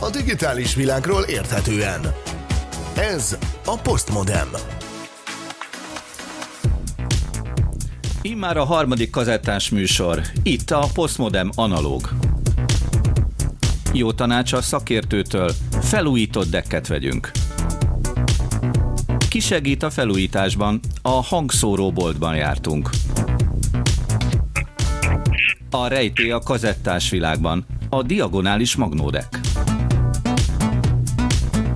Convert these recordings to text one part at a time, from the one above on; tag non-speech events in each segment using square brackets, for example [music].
a digitális világról érthetően. Ez a Postmodem. Immár a harmadik kazettás műsor. Itt a Postmodem analóg. Jó tanács a szakértőtől, felújított dekket vegyünk. Ki segít a felújításban? A hangszóróboltban jártunk. A rejté a kazettás világban. A diagonális magnódek.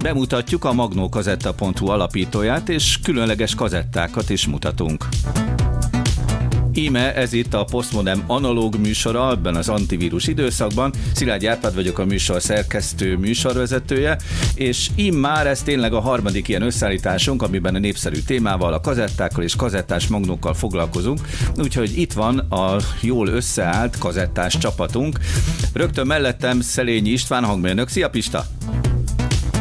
Bemutatjuk a magnókazetta.hu alapítóját, és különleges kazettákat is mutatunk. Íme ez itt a Postmodem analóg műsora, ebben az antivírus időszakban. Szilágy Árpád vagyok a műsor szerkesztő, műsorvezetője, és immár ez tényleg a harmadik ilyen összeállításunk, amiben a népszerű témával, a kazettákkal és kazettás magnókkal foglalkozunk. Úgyhogy itt van a jól összeállt kazettás csapatunk. Rögtön mellettem Szelényi István hangmérnök. Szia Pista!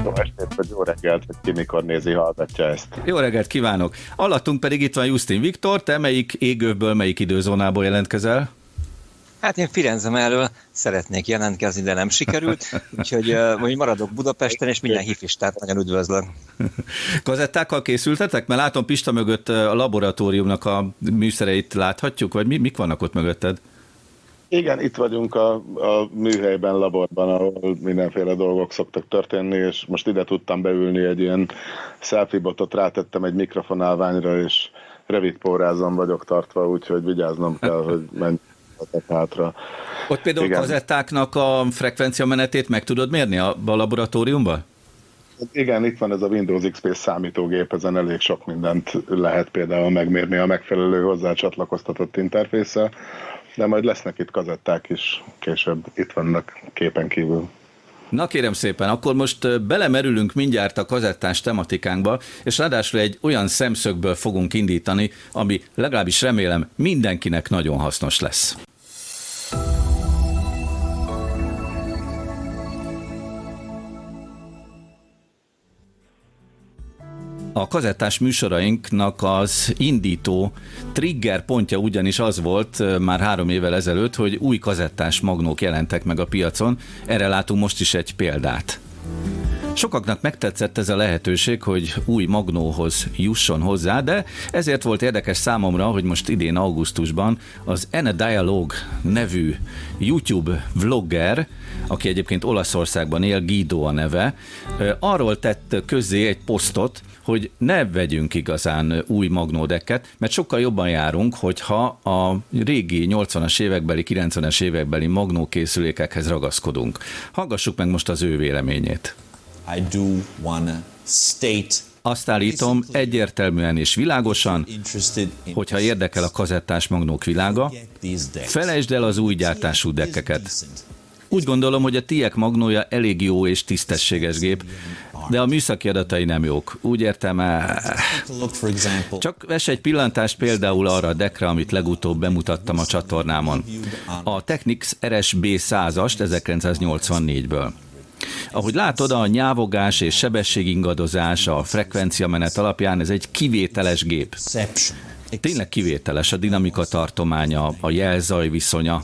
Jó estét, vagy jó reggelt, hogy ki mikor nézi, hallgatja ezt. Jó reggelt kívánok! Alattunk pedig itt van Justin Viktor, te melyik égőből, melyik időzónából jelentkezel? Hát én Firenze mellől szeretnék jelentkezni, de nem sikerült, [laughs] úgyhogy uh, maradok Budapesten, és minden hifistát nagyon üdvözlök. [laughs] Kazettákkal készültetek? Mert látom Pista mögött a laboratóriumnak a műszereit láthatjuk, vagy mi, mik vannak ott mögötted? Igen, itt vagyunk a, a műhelyben, laborban, ahol mindenféle dolgok szoktak történni, és most ide tudtam beülni egy ilyen selfie-botot, rátettem egy mikrofonálványra, és rövid pórázon vagyok tartva, úgyhogy vigyáznom kell, hogy menj [laughs] hátra. Ott például Igen. kazettáknak a frekvencia menetét meg tudod mérni a, a laboratóriumban? Igen, itt van ez a Windows XP számítógép, ezen elég sok mindent lehet például megmérni a megfelelő hozzá csatlakoztatott interfésszel de majd lesznek itt kazetták is később, itt vannak képen kívül. Na kérem szépen, akkor most belemerülünk mindjárt a kazettás tematikánkba, és ráadásul egy olyan szemszögből fogunk indítani, ami legalábbis remélem mindenkinek nagyon hasznos lesz. A kazettás műsorainknak az indító trigger pontja ugyanis az volt már három évvel ezelőtt, hogy új kazettás magnók jelentek meg a piacon. Erre látunk most is egy példát. Sokaknak megtetszett ez a lehetőség, hogy új magnóhoz jusson hozzá, de ezért volt érdekes számomra, hogy most idén augusztusban az Ene Dialog nevű YouTube vlogger, aki egyébként Olaszországban él, Guido a neve, arról tett közzé egy posztot, hogy ne vegyünk igazán új magnódeket, mert sokkal jobban járunk, hogyha a régi 80-as évekbeli, 90-es évekbeli magnókészülékekhez ragaszkodunk. Hallgassuk meg most az ő véleményét. I do wanna state azt állítom egyértelműen és világosan, hogyha érdekel a kazettás magnók világa, felejtsd el az új gyártású dekkeket. Úgy gondolom, hogy a tiek magnója elég jó és tisztességes gép, de a műszaki adatai nem jók. Úgy értem, eh, csak vess egy pillantást például arra a dekre, amit legutóbb bemutattam a csatornámon. A Technics RSB 100-ast 1984-ből. Ahogy látod, a nyávogás és sebességingadozás a frekvenciamenet alapján ez egy kivételes gép. Tényleg kivételes a dinamika tartománya, a jelzaj viszonya.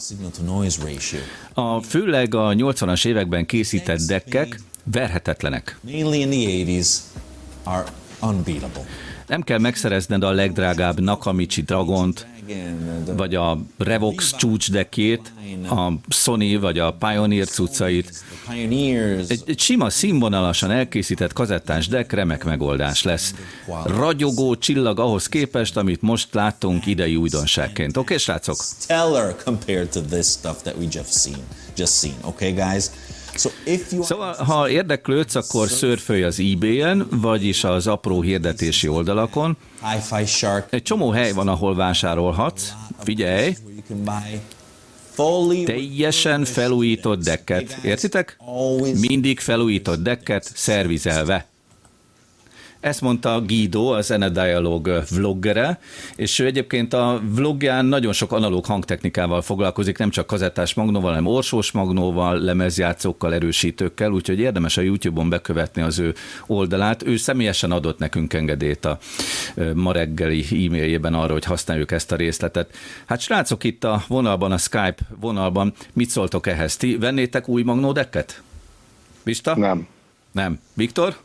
A főleg a 80-as években készített dekkek verhetetlenek. Nem kell megszerezned a legdrágább Nakamichi Dragont, vagy a Revox csúcsdekét, a Sony vagy a Pioneer cuccait. Egy, egy sima színvonalasan elkészített kazettás deck remek megoldás lesz. Ragyogó csillag ahhoz képest, amit most láttunk idei újdonságként. Oké, okay, srácok? Stellar compared to this stuff that we just seen. Just seen, okay, guys? Szóval, ha érdeklődsz, akkor szörfölj az eBay-en, vagyis az apró hirdetési oldalakon. Egy csomó hely van, ahol vásárolhatsz. Figyelj! Teljesen felújított dekket. Értitek? Mindig felújított dekket, szervizelve. Ezt mondta Guido, az Ene Dialog vloggere, és ő egyébként a vlogján nagyon sok analóg hangtechnikával foglalkozik, nem csak kazettás magnóval, hanem orsós magnóval, lemezjátszókkal, erősítőkkel, úgyhogy érdemes a YouTube-on bekövetni az ő oldalát. Ő személyesen adott nekünk engedélyt a ma reggeli e-mailjében arra, hogy használjuk ezt a részletet. Hát srácok, itt a vonalban, a Skype vonalban, mit szóltok ehhez? Ti vennétek új magnódeket? Pista? Nem. Nem. Viktor?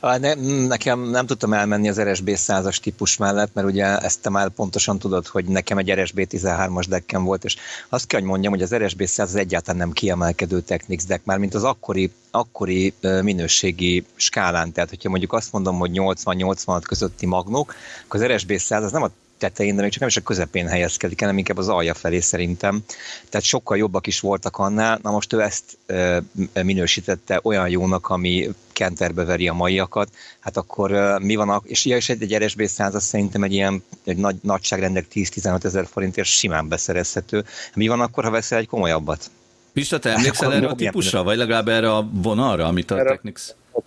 Ne, nekem nem tudtam elmenni az RSB 100-as típus mellett, mert ugye ezt te már pontosan tudod, hogy nekem egy RSB 13-as dekkem volt, és azt kell, hogy mondjam, hogy az RSB 100 az egyáltalán nem kiemelkedő Technics deck, már mint az akkori, akkori minőségi skálán, tehát hogyha mondjuk azt mondom, hogy 80-86 közötti magnók, akkor az RSB 100 az nem a tetején, de még csak nem is a közepén helyezkedik, hanem inkább az alja felé szerintem. Tehát sokkal jobbak is voltak annál. Na most ő ezt e, minősítette olyan jónak, ami kenterbe veri a maiakat, hát akkor e, mi van, a, és, ja, és egy, egy RSB 100 az szerintem egy ilyen egy nagy, nagyságrendek 10-15 ezer forintért simán beszerezhető. Mi van akkor, ha veszel egy komolyabbat? Pista, te emlékszel erre a típusra, vagy legalább erre a vonalra, amit a Technics...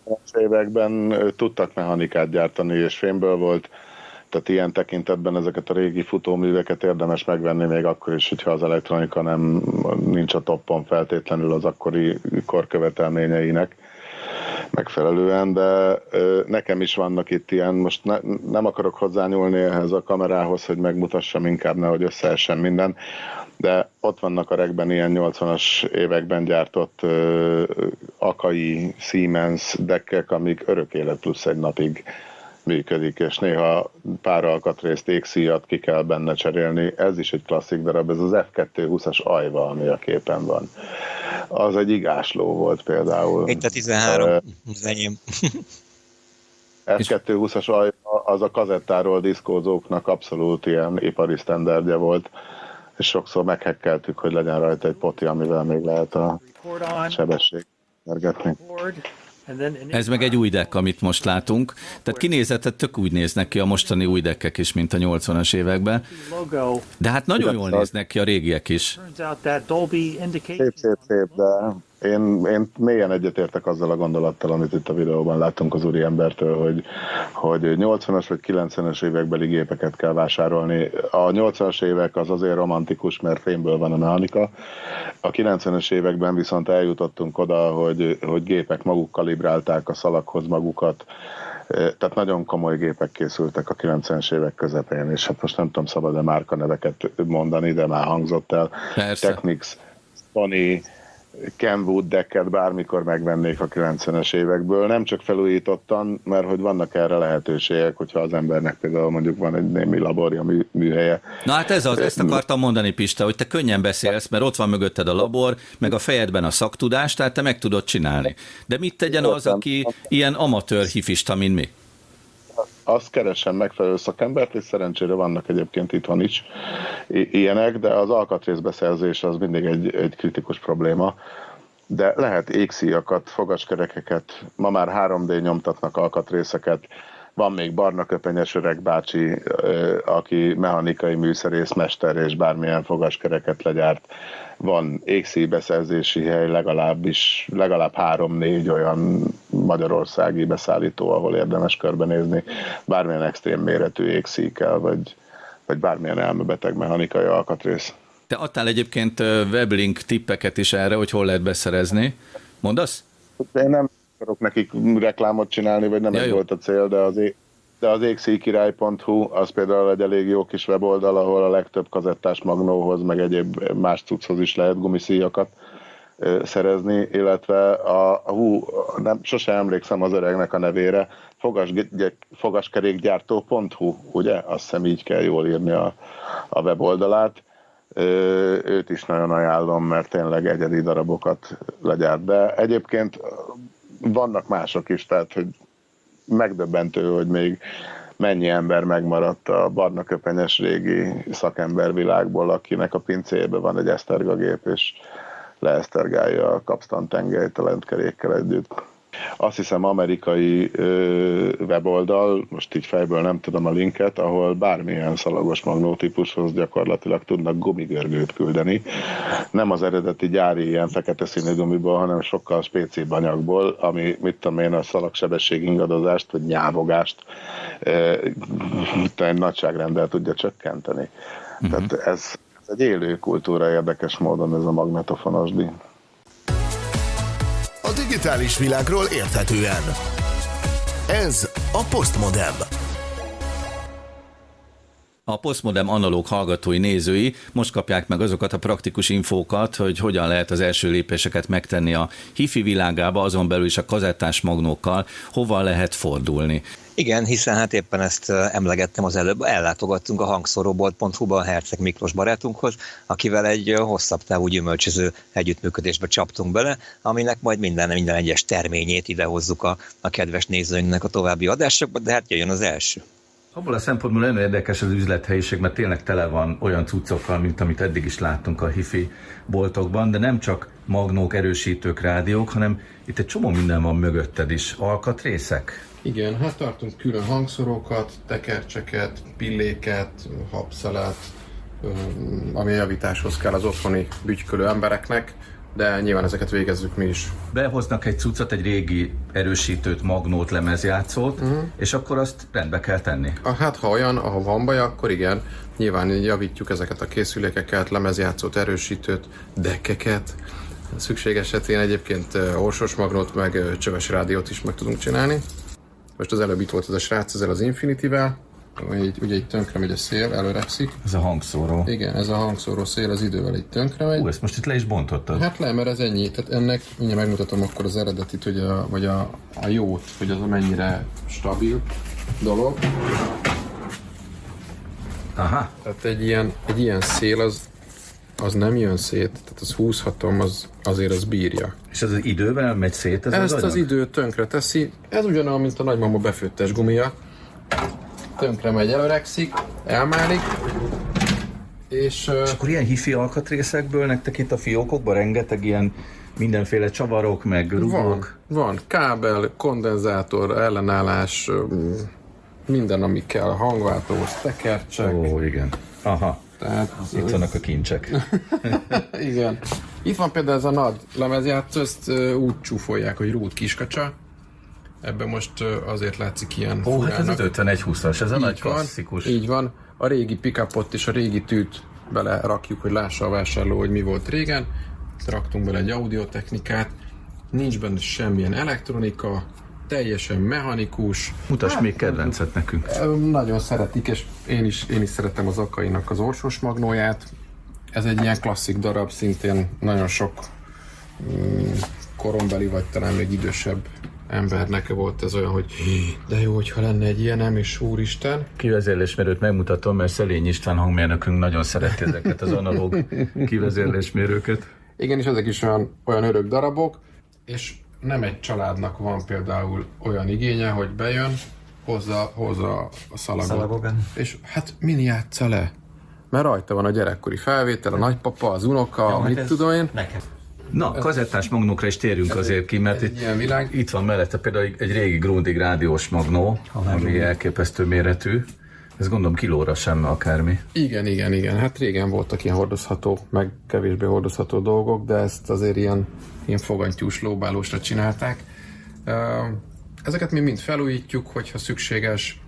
60-as években tudtak mechanikát gyártani, és fémből volt tehát ilyen tekintetben ezeket a régi futóműveket érdemes megvenni még akkor is, hogyha az elektronika nem nincs a toppon feltétlenül az akkori korkövetelményeinek megfelelően, de nekem is vannak itt ilyen, most ne, nem akarok hozzányúlni ehhez a kamerához, hogy megmutassam inkább, nehogy összeessen minden, de ott vannak a regben ilyen 80-as években gyártott uh, akai Siemens dekkek, amik örök élet plusz egy napig működik, és néha pár alkatrészt, égszíjat ki kell benne cserélni. Ez is egy klasszik darab, ez az F220-as ajva, ami a képen van. Az egy igásló volt például. Itt a 13, uh, az enyém. [laughs] F220-as ajva, az a kazettáról diszkózóknak abszolút ilyen ipari sztenderdje volt, és sokszor meghekkeltük, hogy legyen rajta egy poti, amivel még lehet a sebesség mergetni. Ez meg egy új deck, amit most látunk. Tehát kinézetet tök úgy néznek ki a mostani új deckek is, mint a 80-as években. De hát nagyon jól néznek ki a régiek is. Szép, szép, szép, de én, én mélyen egyetértek azzal a gondolattal, amit itt a videóban láttunk az úriembertől, hogy, hogy 80-as vagy 90-es évekbeli gépeket kell vásárolni. A 80-as évek az azért romantikus, mert fémből van a mechanika. A 90-es években viszont eljutottunk oda, hogy, hogy gépek maguk kalibrálták a szalaghoz magukat, tehát nagyon komoly gépek készültek a 90-es évek közepén, és hát most nem tudom szabad-e márkaneveket mondani, de már hangzott el. Persze. Technics, Sony, Kenwood decket bármikor megvennék a 90-es évekből, nem csak felújítottan, mert hogy vannak erre lehetőségek, hogyha az embernek például mondjuk van egy némi laborja, mű, műhelye. Na hát ez az, ezt akartam mondani Pista, hogy te könnyen beszélsz, mert ott van mögötted a labor, meg a fejedben a szaktudás, tehát te meg tudod csinálni. De mit tegyen az, aki ilyen amatőr hifista, mint mi? Azt keresem megfelelő szakembert, és szerencsére vannak egyébként itthon is ilyenek, de az alkatrészbeszerzés az mindig egy, egy kritikus probléma. De lehet égszíjakat, fogaskerekeket, ma már 3D nyomtatnak alkatrészeket, van még barna köpenyes öreg bácsi, aki mechanikai műszerészmester és bármilyen fogaskereket legyárt. Van égszíjbeszerzési hely, legalábbis legalább három-négy olyan magyarországi beszállító, ahol érdemes körbenézni bármilyen extrém méretű égszíjkel, vagy, vagy bármilyen elmebeteg mechanikai alkatrész. Te adtál egyébként weblink tippeket is erre, hogy hol lehet beszerezni. Mondasz? Én nem akarok nekik reklámot csinálni, vagy nem ja, ez jó. volt a cél, de az, de az égszíkirály.hu az például egy elég jó kis weboldal, ahol a legtöbb kazettás magnóhoz, meg egyéb más cucchoz is lehet gumiszíjakat szerezni, illetve a, a hú, nem, sose emlékszem az öregnek a nevére, fogas, fogaskerékgyártó.hu, ugye? Azt hiszem így kell jól írni a, a weboldalát. Őt is nagyon ajánlom, mert tényleg egyedi darabokat legyárt. De egyébként vannak mások is, tehát hogy megdöbbentő, hogy még mennyi ember megmaradt a barna köpenyes régi szakembervilágból, akinek a pincéjében van egy esztergagép, és leesztergálja a kapsztan tengelyt a lentkerékkel együtt azt hiszem amerikai ö, weboldal, most így fejből nem tudom a linket, ahol bármilyen szalagos magnótípushoz gyakorlatilag tudnak gumigörgőt küldeni. Nem az eredeti gyári ilyen fekete színű gumiból, hanem sokkal spécibb anyagból, ami, mit tudom én, a szalagsebesség ingadozást, vagy nyávogást ö, egy nagyságrendel tudja csökkenteni. Uh-huh. Tehát ez, ez egy élő kultúra érdekes módon ez a magnetofonos díj a digitális világról érthetően. Ez a Postmodem. A Postmodem analóg hallgatói nézői most kapják meg azokat a praktikus infókat, hogy hogyan lehet az első lépéseket megtenni a hifi világába, azon belül is a kazettás magnókkal, hova lehet fordulni. Igen, hiszen hát éppen ezt emlegettem az előbb, ellátogattunk a hangszóróbolt.hu-ba a Herceg Miklós barátunkhoz, akivel egy hosszabb távú gyümölcsöző együttműködésbe csaptunk bele, aminek majd minden, minden egyes terményét idehozzuk a, a kedves nézőinknek a további adásokba, de hát jöjjön az első. Abból a szempontból nagyon érdekes az üzlethelyiség, mert tényleg tele van olyan cuccokkal, mint amit eddig is láttunk a hifi boltokban, de nem csak magnók, erősítők, rádiók, hanem itt egy csomó minden van mögötted is. Alkatrészek? Igen, hát tartunk külön hangszorokat, tekercseket, pilléket, habszelet, ami javításhoz kell az otthoni bütykölő embereknek de nyilván ezeket végezzük mi is. Behoznak egy cuccot, egy régi erősítőt, magnót, lemezjátszót, uh-huh. és akkor azt rendbe kell tenni. A, hát ha olyan, ha van baj, akkor igen, nyilván javítjuk ezeket a készülékeket, lemezjátszót, erősítőt, dekkeket. Szükség esetén egyébként orsos magnót, meg csöves rádiót is meg tudunk csinálni. Most az előbb itt volt ez a srác ezzel az Infinity-vel, így, ugye itt tönkre megy a szél, előrekszik. Ez a hangszóró. Igen, ez a hangszóró szél az idővel itt tönkre megy. Ú, ezt most itt le is bontottad. Hát le, mert ez ennyi. Tehát ennek, mindjárt megmutatom akkor az eredetit, hogy a, vagy a, a jót, hogy az a mennyire stabil dolog. Aha. Tehát egy ilyen, egy ilyen szél az, az nem jön szét, tehát az húzhatom, az, azért az bírja. És ez az idővel megy szét? Ez Ezt az, az idő tönkre teszi. Ez ugyanolyan, mint a nagymama befőttes gumia tönkre megy, előrekszik, elmálik, és... És akkor ilyen hifi alkatrészekből nektek itt a fiókokban rengeteg ilyen mindenféle csavarok, meg rugók? Van, van. Kábel, kondenzátor, ellenállás, minden, ami kell, hangváltó, tekercsek. Ó, igen. Aha. Tehát, Itt vannak a kincsek. [laughs] igen. Itt van például ez a nagy lemezjátszó, ezt úgy csúfolják, hogy rút kiskacsa. Ebben most azért látszik ilyen Ó, hát ez az 51-20-as, ez a így nagy klasszikus. Van, így van. A régi pickupot és a régi tűt bele rakjuk, hogy lássa a vásárló, hogy mi volt régen. Raktunk bele egy audiotechnikát. Nincs benne semmilyen elektronika, teljesen mechanikus. Mutasd hát, még kedvencet nekünk. Nagyon szeretik, és én is, én is szeretem az Akainak az orsos magnóját. Ez egy ilyen klasszik darab, szintén nagyon sok mm, korombeli, vagy talán még idősebb embernek volt ez olyan, hogy de jó, hogyha lenne egy ilyenem, és úristen. Kivezérlésmérőt megmutatom, mert Szelény István hangmérnökünk nagyon szereti ezeket az analóg kivezérlésmérőket. Igen, és ezek is olyan, olyan örök darabok, és nem egy családnak van például olyan igénye, hogy bejön, hozza, hozza a szalagot. Szalagogan. És hát min játsza le? Mert rajta van a gyerekkori felvétel, a nagypapa, az unoka, ja, mit tudom én. Nekem. Na, kazettás magnókra is térjünk azért ki, mert itt, itt van mellette például egy régi Grundig rádiós magnó, ami elképesztő méretű. Ez gondolom kilóra sem akármi. Igen, igen, igen. Hát régen voltak ilyen hordozható, meg kevésbé hordozható dolgok, de ezt azért ilyen, ilyen fogantyús lóbálósra csinálták. Ezeket mi mind felújítjuk, hogyha szükséges,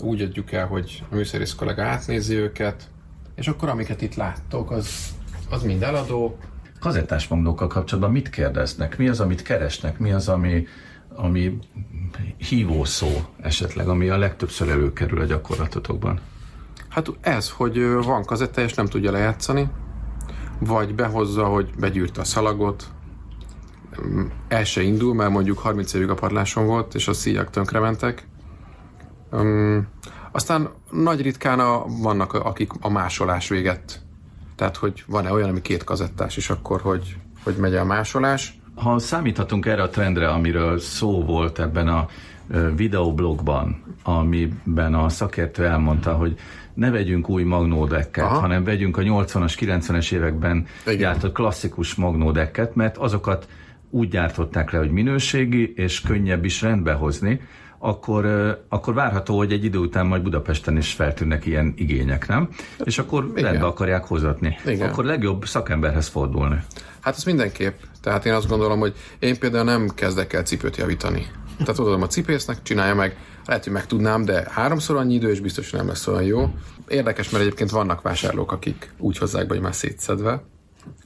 úgy adjuk el, hogy a műszerész kollega átnézi őket, és akkor amiket itt láttok, az, az mind eladó, kazettás magnókkal kapcsolatban mit kérdeznek? Mi az, amit keresnek? Mi az, ami, ami hívószó esetleg, ami a legtöbbször előkerül a gyakorlatotokban? Hát ez, hogy van kazetta és nem tudja lejátszani, vagy behozza, hogy begyűrte a szalagot, el se indul, mert mondjuk 30 évig a padláson volt, és a szíjak tönkrementek. Um, aztán nagy ritkán a, vannak, akik a másolás véget tehát, hogy van-e olyan, ami két kazettás is akkor, hogy, hogy megy a másolás. Ha számíthatunk erre a trendre, amiről szó volt ebben a videoblogban, amiben a szakértő elmondta, hogy ne vegyünk új magnódekket, Aha. hanem vegyünk a 80-as, 90-es években Igen. gyártott klasszikus magnódekket, mert azokat úgy gyártották le, hogy minőségi és könnyebb is rendbe hozni, akkor, akkor várható, hogy egy idő után majd Budapesten is feltűnnek ilyen igények, nem? És akkor Igen. rendbe akarják hozatni. Igen. Akkor legjobb szakemberhez fordulni. Hát ez mindenképp. Tehát én azt gondolom, hogy én például nem kezdek el cipőt javítani. Tehát odaadom a cipésznek, csinálja meg, lehet, hogy meg tudnám, de háromszor annyi idő, és biztos nem lesz olyan jó. Érdekes, mert egyébként vannak vásárlók, akik úgy hozzák be, hogy már szétszedve,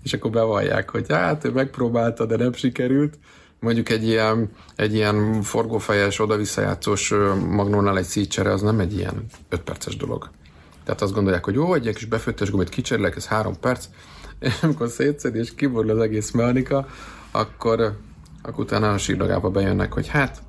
és akkor bevallják, hogy hát ő megpróbálta, de nem sikerült mondjuk egy ilyen, egy ilyen forgófejes, oda-visszajátszós magnónál egy szítsere, az nem egy ilyen 5 perces dolog. Tehát azt gondolják, hogy jó, egy ilyen kis befőttes gumit kicserélek, ez három perc, és [laughs] amikor szétszed és kiborul az egész mechanika, akkor, akkor utána a sírdagába bejönnek, hogy hát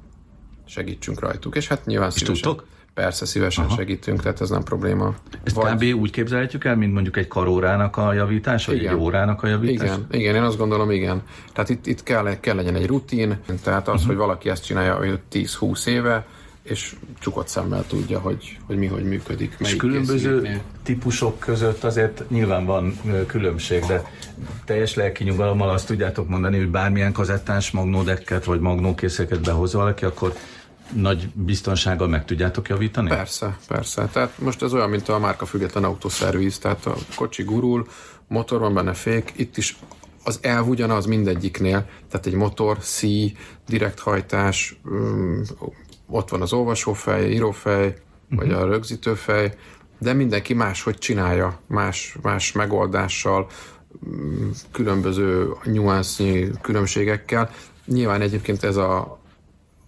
segítsünk rajtuk. És hát nyilván és szívesen. Tudtok? Persze, szívesen Aha. segítünk, tehát ez nem probléma. Ezt Vagy... kb. úgy képzelhetjük el, mint mondjuk egy karórának a javítása, vagy igen. egy órának a javítása? Igen, igen, én azt gondolom, igen. Tehát itt, itt kell, kell legyen egy rutin, tehát az, uh-huh. hogy valaki ezt csinálja 10-20 éve, és csukott szemmel tudja, hogy, hogy mi hogy működik. És különböző típusok között azért nyilván van különbség, de teljes lelki nyugalommal azt tudjátok mondani, hogy bármilyen kazettás magnódekket vagy magnókészeket behoz valaki, akkor nagy biztonsággal meg tudjátok javítani? Persze, persze. Tehát most ez olyan, mint a márka független autószerviz, tehát a kocsi gurul, motor van benne fék, itt is az elv ugyanaz mindegyiknél, tehát egy motor, szí, direkthajtás, ott van az olvasófej, írófej, vagy a rögzítőfej, de mindenki máshogy csinálja, más, más megoldással, különböző nyuansznyi különbségekkel. Nyilván egyébként ez a,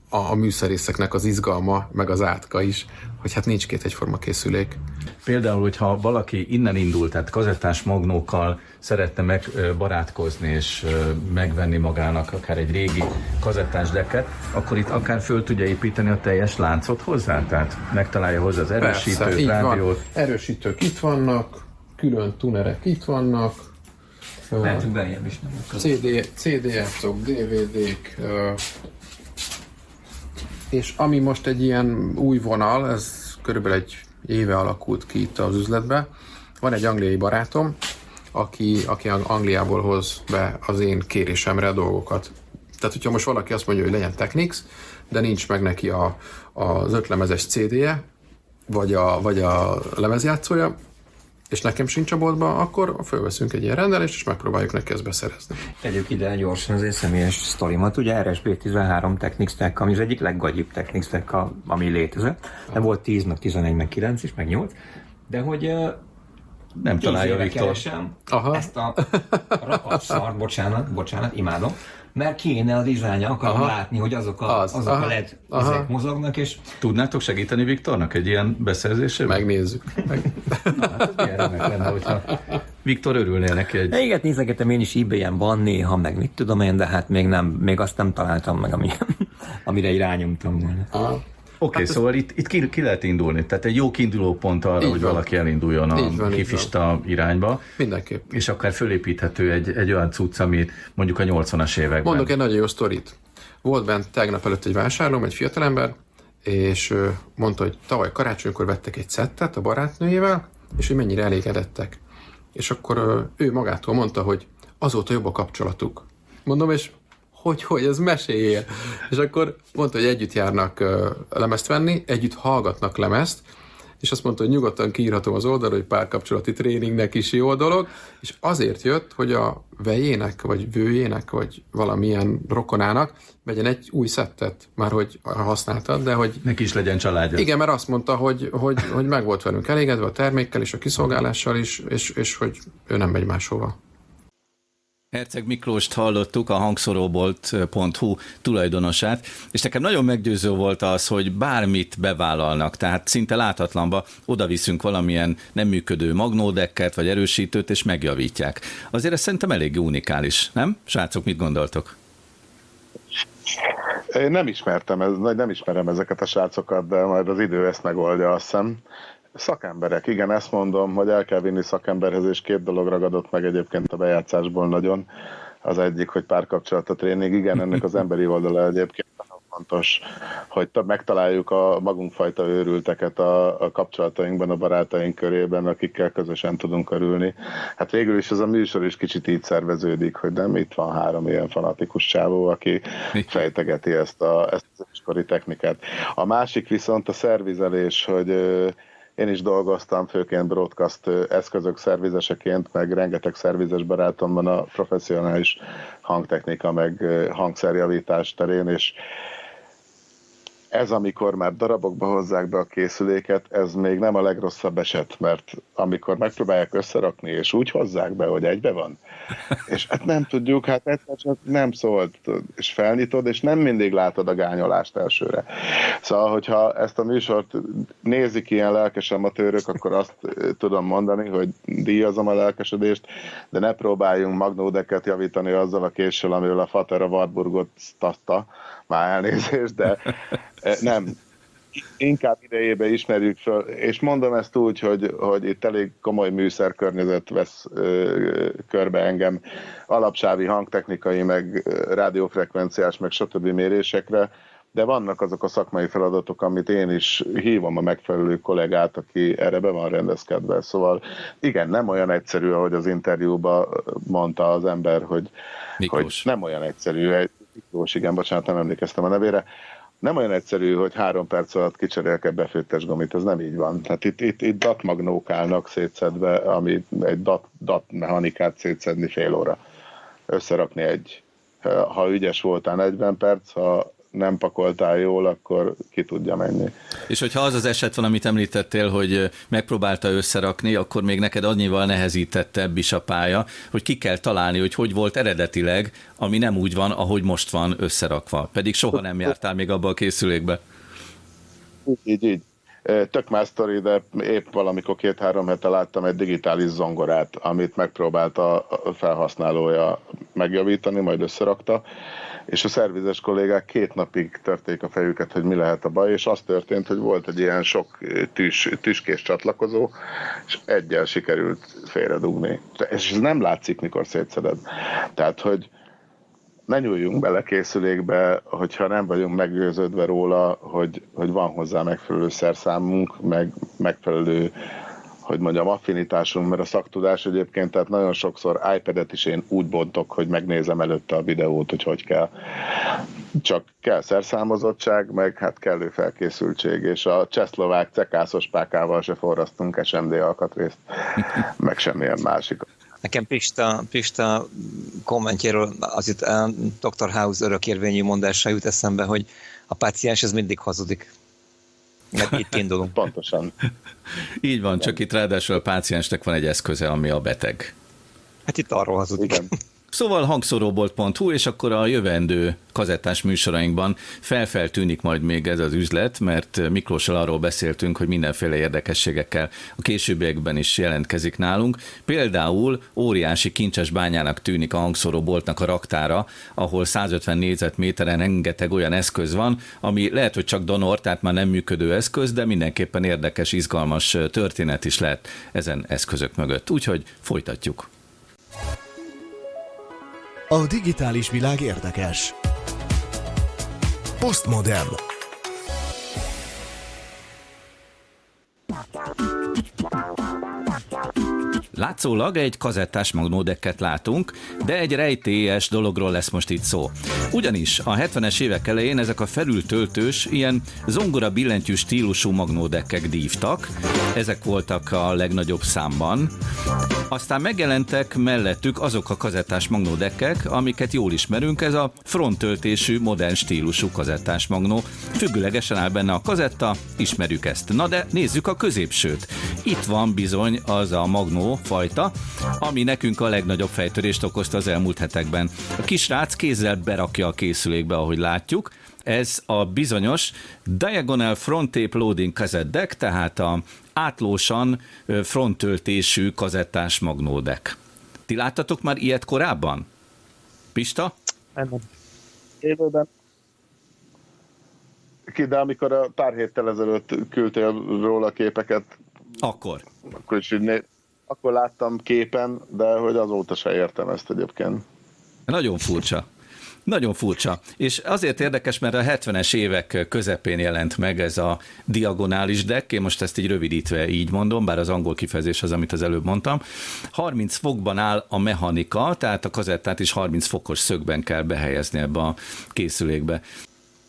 a, a műszerészeknek az izgalma, meg az átka is, hogy hát nincs két egyforma készülék. Például, hogyha valaki innen indult, tehát kazettás magnókkal szeretne megbarátkozni és megvenni magának akár egy régi kazettás deket, akkor itt akár föl tudja építeni a teljes láncot hozzá? Tehát megtalálja hozzá az erősítőt, Persze, rádiót? Van. Erősítők itt vannak, külön tunerek itt vannak, Lehetünk beljebb is. Nem CD, CD-játszók, DVD-k, és ami most egy ilyen új vonal, ez körülbelül egy éve alakult ki itt az üzletbe, van egy angliai barátom, aki, aki Angliából hoz be az én kérésemre dolgokat. Tehát, hogyha most valaki azt mondja, hogy legyen Technics, de nincs meg neki a, az ötlemezes CD-je, vagy a, vagy a lemezjátszója, és nekem sincs a boltban, akkor fölveszünk egy ilyen rendelést, és megpróbáljuk neki ezt beszerezni. Tegyük ide gyorsan az én személyes sztorimat, ugye RSB13 Technics Tech, ami az egyik leggagyibb Technics Tech, ami létezett. De volt 10, meg 11, meg 9 is, meg 8. De hogy nem találja Viktor. Keresem Aha. ezt a rakat szart, bocsánat, bocsánat, imádom, mert kéne a dizájnja, akarom aha. látni, hogy azok a, az, azok aha. a LED ezek mozognak, és... Tudnátok segíteni Viktornak egy ilyen beszerzésében? Megnézzük. Meg... Na, hát ez lenne, hogyha Viktor örülnél neki egy... Igen, nézegetem én is ebay-en van néha, meg mit tudom én, de hát még nem, még azt nem találtam meg, ami, amire irányomtam volna. Aha. Oké, okay, hát szóval ez... itt, itt ki, ki lehet indulni. Tehát egy jó kiinduló pont arra, így hogy van. valaki elinduljon a van, kifista irányba. Mindenképp. És akár fölépíthető egy, egy olyan cucc, amit mondjuk a 80-as években. Mondok egy nagyon jó sztorit. Volt bent tegnap előtt egy vásárlóm, egy fiatalember, és mondta, hogy tavaly karácsonykor vettek egy szettet a barátnőjével, és hogy mennyire elégedettek. És akkor ő magától mondta, hogy azóta jobb a kapcsolatuk. Mondom, és hogy, hogy, ez meséljél. És akkor mondta, hogy együtt járnak lemezt venni, együtt hallgatnak lemezt, és azt mondta, hogy nyugodtan kiírhatom az oldalra, hogy párkapcsolati tréningnek is jó dolog, és azért jött, hogy a vejének, vagy vőjének, vagy valamilyen rokonának vegyen egy új szettet, már hogy használtad, de hogy... Neki is legyen családja. Igen, mert azt mondta, hogy, hogy, hogy meg volt velünk elégedve a termékkel és a kiszolgálással is, és, és hogy ő nem megy máshova. Herceg Miklóst hallottuk, a hangszorobolt.hu tulajdonosát, és nekem nagyon meggyőző volt az, hogy bármit bevállalnak, tehát szinte láthatlanba oda viszünk valamilyen nem működő magnódekket vagy erősítőt, és megjavítják. Azért ez szerintem elég unikális, nem? Srácok, mit gondoltok? Én nem ismertem, nem ismerem ezeket a srácokat, de majd az idő ezt megoldja, azt hiszem. Szakemberek, igen, ezt mondom, hogy el kell vinni szakemberhez, és két dolog ragadott meg egyébként a bejátszásból nagyon. Az egyik, hogy párkapcsolat a tréning, igen, ennek az emberi oldala egyébként fontos, hogy megtaláljuk a magunkfajta őrülteket a, a kapcsolatainkban, a barátaink körében, akikkel közösen tudunk örülni. Hát végül is ez a műsor is kicsit így szerveződik, hogy nem itt van három ilyen fanatikus csávó, aki fejtegeti ezt, a, ezt az iskori technikát. A másik viszont a szervizelés, hogy én is dolgoztam főként broadcast eszközök szervizeseként, meg rengeteg szervizes barátom van a professzionális hangtechnika, meg hangszerjavítás terén, és ez, amikor már darabokba hozzák be a készüléket, ez még nem a legrosszabb eset, mert amikor megpróbálják összerakni, és úgy hozzák be, hogy egybe van, és hát nem tudjuk, hát egyszer csak nem szólt, és felnyitod, és nem mindig látod a gányolást elsőre. Szóval, hogyha ezt a műsort nézik ilyen lelkes amatőrök, akkor azt tudom mondani, hogy díjazom a lelkesedést, de ne próbáljunk magnódeket javítani azzal a késsel, amivel a Fater a Warburgot tatta, már elnézést, de eh, nem, inkább idejébe ismerjük föl, és mondom ezt úgy, hogy, hogy itt elég komoly műszer környezet vesz ö, körbe engem alapsávi hangtechnikai, meg rádiófrekvenciás, meg stb. mérésekre, de vannak azok a szakmai feladatok, amit én is hívom a megfelelő kollégát, aki erre be van rendezkedve. Szóval igen, nem olyan egyszerű, ahogy az interjúban mondta az ember, hogy, hogy nem olyan egyszerű. Miklós, igen, bocsánat, nem emlékeztem a nevére. Nem olyan egyszerű, hogy három perc alatt kicserélke befőttes gomit, ez nem így van. Tehát itt, itt, itt datmagnók állnak szétszedve, ami egy dat, dat mechanikát szétszedni fél óra. Összerakni egy, ha ügyes voltál 40 perc, ha nem pakoltál jól, akkor ki tudja menni. És hogyha az az eset van, amit említettél, hogy megpróbálta összerakni, akkor még neked annyival nehezítettebb is a pálya, hogy ki kell találni, hogy hogy volt eredetileg, ami nem úgy van, ahogy most van összerakva. Pedig soha nem jártál még abba a készülékbe. Így, így. Tök más sztori, de épp valamikor két-három hete láttam egy digitális zongorát, amit megpróbálta a felhasználója megjavítani, majd összerakta, és a szervizes kollégák két napig törték a fejüket, hogy mi lehet a baj, és az történt, hogy volt egy ilyen sok tűs, tüskés csatlakozó, és egyel sikerült félredugni. És ez nem látszik, mikor szétszeded. Tehát, hogy ne nyúljunk bele készülékbe, hogyha nem vagyunk meggyőződve róla, hogy, hogy van hozzá megfelelő szerszámunk, meg megfelelő hogy mondjam, affinitásunk, mert a szaktudás egyébként, tehát nagyon sokszor iPad-et is én úgy bontok, hogy megnézem előtte a videót, hogy hogy kell. Csak kell szerszámozottság, meg hát kellő felkészültség, és a csehszlovák cekászos pákával se forrasztunk SMD alkatrészt, meg semmilyen másik. Nekem Pista, Pista kommentjéről az itt a Dr. House örökérvényű mondása jut eszembe, hogy a páciens ez mindig hazudik. Mert itt indulunk. Pontosan. Így van, csak itt ráadásul a páciensnek van egy eszköze, ami a beteg. Hát itt arról hazudik. Igen. Szóval hangszóróbolt.hu, és akkor a jövendő kazettás műsorainkban felfeltűnik majd még ez az üzlet, mert Miklóssal arról beszéltünk, hogy mindenféle érdekességekkel a későbbiekben is jelentkezik nálunk. Például óriási kincses bányának tűnik a hangszóróboltnak a raktára, ahol 150 négyzetméteren rengeteg olyan eszköz van, ami lehet, hogy csak donor, tehát már nem működő eszköz, de mindenképpen érdekes, izgalmas történet is lehet ezen eszközök mögött. Úgyhogy folytatjuk. A digitális világ érdekes. Postmodern. Látszólag egy kazettás magnódekket látunk, de egy rejtélyes dologról lesz most itt szó. Ugyanis a 70-es évek elején ezek a felültöltős, ilyen zongora billentyű stílusú magnódekkek dívtak, ezek voltak a legnagyobb számban. Aztán megjelentek mellettük azok a kazettás magnódekkek, amiket jól ismerünk, ez a fronttöltésű, modern stílusú kazettás magnó. Függőlegesen áll benne a kazetta, ismerjük ezt. Na de nézzük a középsőt. Itt van bizony az a magnó fajta, ami nekünk a legnagyobb fejtörést okozta az elmúlt hetekben. A kisrác kézzel berakja a készülékbe, ahogy látjuk, ez a bizonyos Diagonal Front Tape Loading Deck, tehát a átlósan fronttöltésű kazettás magnódek. Ti láttatok már ilyet korábban? Pista? Nem. Élőben. Ki, de amikor a pár héttel ezelőtt küldtél róla képeket, akkor. Akkor is így akkor láttam képen, de hogy azóta se értem ezt egyébként. Nagyon furcsa. Nagyon furcsa. És azért érdekes, mert a 70-es évek közepén jelent meg ez a diagonális deck, én most ezt így rövidítve így mondom, bár az angol kifejezés az, amit az előbb mondtam. 30 fokban áll a mechanika, tehát a kazettát is 30 fokos szögben kell behelyezni ebbe a készülékbe.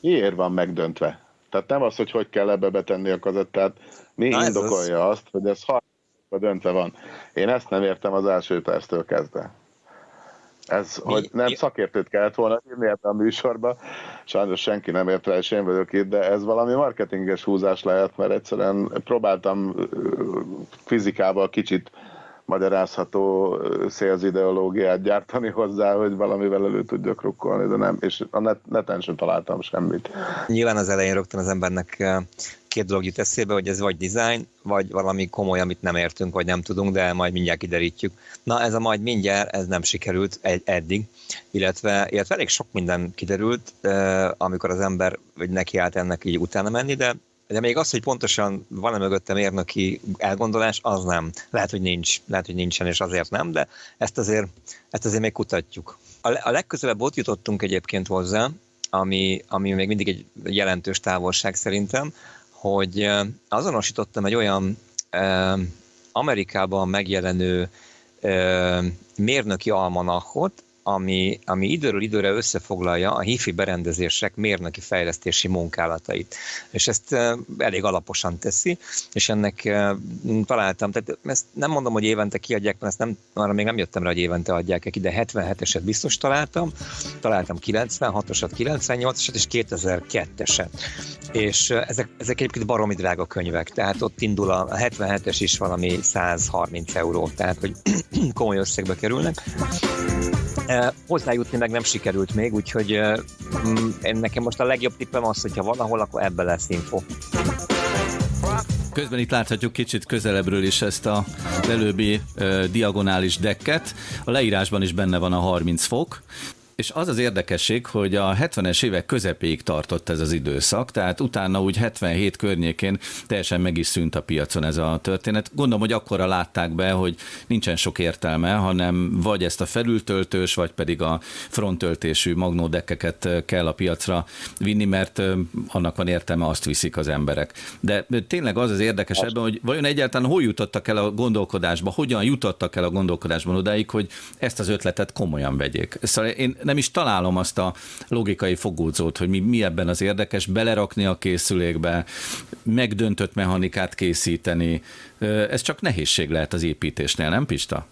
Miért van megdöntve? Tehát nem az, hogy hogy kell ebbe betenni a kazettát, mi Na indokolja az... azt, hogy ez 30 fokba döntve van. Én ezt nem értem az első perctől kezdve. Ez, mi, hogy nem szakértőt kellett volna írni ebben a műsorba, sajnos senki nem ért rá, és én vagyok itt, de ez valami marketinges húzás lehet, mert egyszerűen próbáltam fizikával kicsit magyarázható szélzideológiát gyártani hozzá, hogy valamivel elő tudjak rukkolni, de nem, és a net, neten sem találtam semmit. Nyilván az elején rögtön az embernek két dolog jut eszébe, hogy ez vagy design, vagy valami komoly, amit nem értünk, vagy nem tudunk, de majd mindjárt kiderítjük. Na, ez a majd mindjárt, ez nem sikerült eddig, illetve, illetve elég sok minden kiderült, amikor az ember vagy neki állt ennek így utána menni, de de még az, hogy pontosan van-e mögöttem mérnöki elgondolás, az nem. Lehet, hogy nincs, lehet, hogy nincsen, és azért nem, de ezt azért, ezt azért még kutatjuk. A, a legközelebb ott jutottunk egyébként hozzá, ami, ami még mindig egy jelentős távolság szerintem, hogy azonosítottam egy olyan Amerikában megjelenő mérnöki almanachot, ami, ami időről időre összefoglalja a hifi berendezések mérnöki fejlesztési munkálatait. És ezt elég alaposan teszi, és ennek találtam, tehát ezt nem mondom, hogy évente kiadják, mert ezt nem, arra még nem jöttem rá, hogy évente adják ki, de 77-eset biztos találtam, találtam 96-osat, 98-esat és 2002-eset. És ezek, ezek egyébként baromi drága könyvek, tehát ott indul a 77-es is valami 130 euró, tehát hogy [clears throat] komoly összegbe kerülnek. Hozzájutni meg nem sikerült még, úgyhogy mm, nekem most a legjobb tippem az, hogyha valahol, akkor ebbe lesz info. Közben itt láthatjuk kicsit közelebbről is ezt a előbbi uh, diagonális dekket. A leírásban is benne van a 30 fok, és az az érdekesség, hogy a 70-es évek közepéig tartott ez az időszak, tehát utána úgy 77 környékén teljesen meg is szűnt a piacon ez a történet. Gondolom, hogy akkora látták be, hogy nincsen sok értelme, hanem vagy ezt a felültöltős, vagy pedig a fronttöltésű magnódekkeket kell a piacra vinni, mert annak van értelme, azt viszik az emberek. De tényleg az az érdekes ebben, hogy vajon egyáltalán hol jutottak el a gondolkodásba, hogyan jutottak el a gondolkodásban odáig, hogy ezt az ötletet komolyan vegyék. Szóval én nem is találom azt a logikai fogódzót, hogy mi, mi ebben az érdekes, belerakni a készülékbe, megdöntött mechanikát készíteni. Ez csak nehézség lehet az építésnél, nem Pista?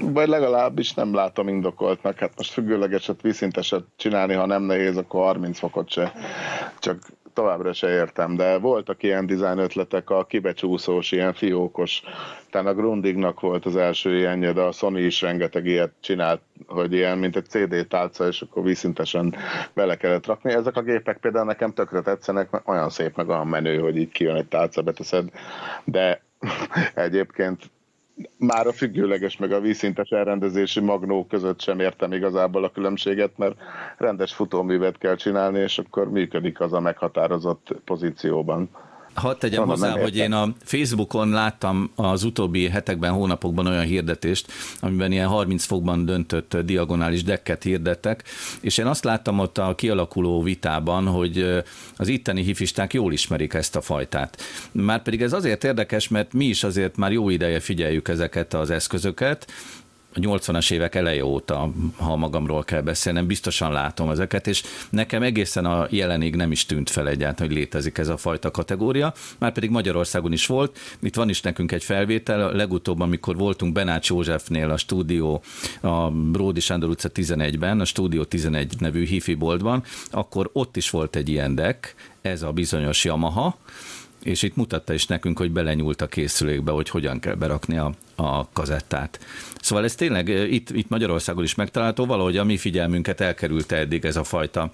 Vagy legalábbis nem látom indokoltnak. Hát most függőlegeset, vízszinteset csinálni, ha nem nehéz, akkor 30 fokot se. Csak továbbra se értem, de voltak ilyen dizájn ötletek, a kibecsúszós, ilyen fiókos, tehát a Grundignak volt az első ilyenje, de a Sony is rengeteg ilyet csinált, hogy ilyen, mint egy CD tálca, és akkor vízszintesen bele kellett rakni. Ezek a gépek például nekem tökre tetszenek, mert olyan szép, meg olyan menő, hogy így kijön egy tálca, beteszed, de [laughs] egyébként már a függőleges meg a vízszintes elrendezési magnó között sem értem igazából a különbséget, mert rendes futóművet kell csinálni, és akkor működik az a meghatározott pozícióban. Hadd tegyem Mondom, hozzá, hogy én a Facebookon láttam az utóbbi hetekben, hónapokban olyan hirdetést, amiben ilyen 30 fokban döntött diagonális dekket hirdettek, és én azt láttam ott a kialakuló vitában, hogy az itteni hifisták jól ismerik ezt a fajtát. Márpedig ez azért érdekes, mert mi is azért már jó ideje figyeljük ezeket az eszközöket, a 80-as évek eleje óta, ha magamról kell beszélnem, biztosan látom ezeket, és nekem egészen a jelenig nem is tűnt fel egyáltalán, hogy létezik ez a fajta kategória, már pedig Magyarországon is volt. Itt van is nekünk egy felvétel, legutóbb, amikor voltunk Benács Józsefnél a stúdió, a Bródi Sándor utca 11-ben, a stúdió 11 nevű hifi boltban, akkor ott is volt egy ilyen deck, ez a bizonyos Yamaha, és itt mutatta is nekünk, hogy belenyúlt a készülékbe, hogy hogyan kell berakni a, a kazettát. Szóval ez tényleg itt, itt Magyarországon is megtalálható, valahogy a mi figyelmünket elkerülte eddig ez a fajta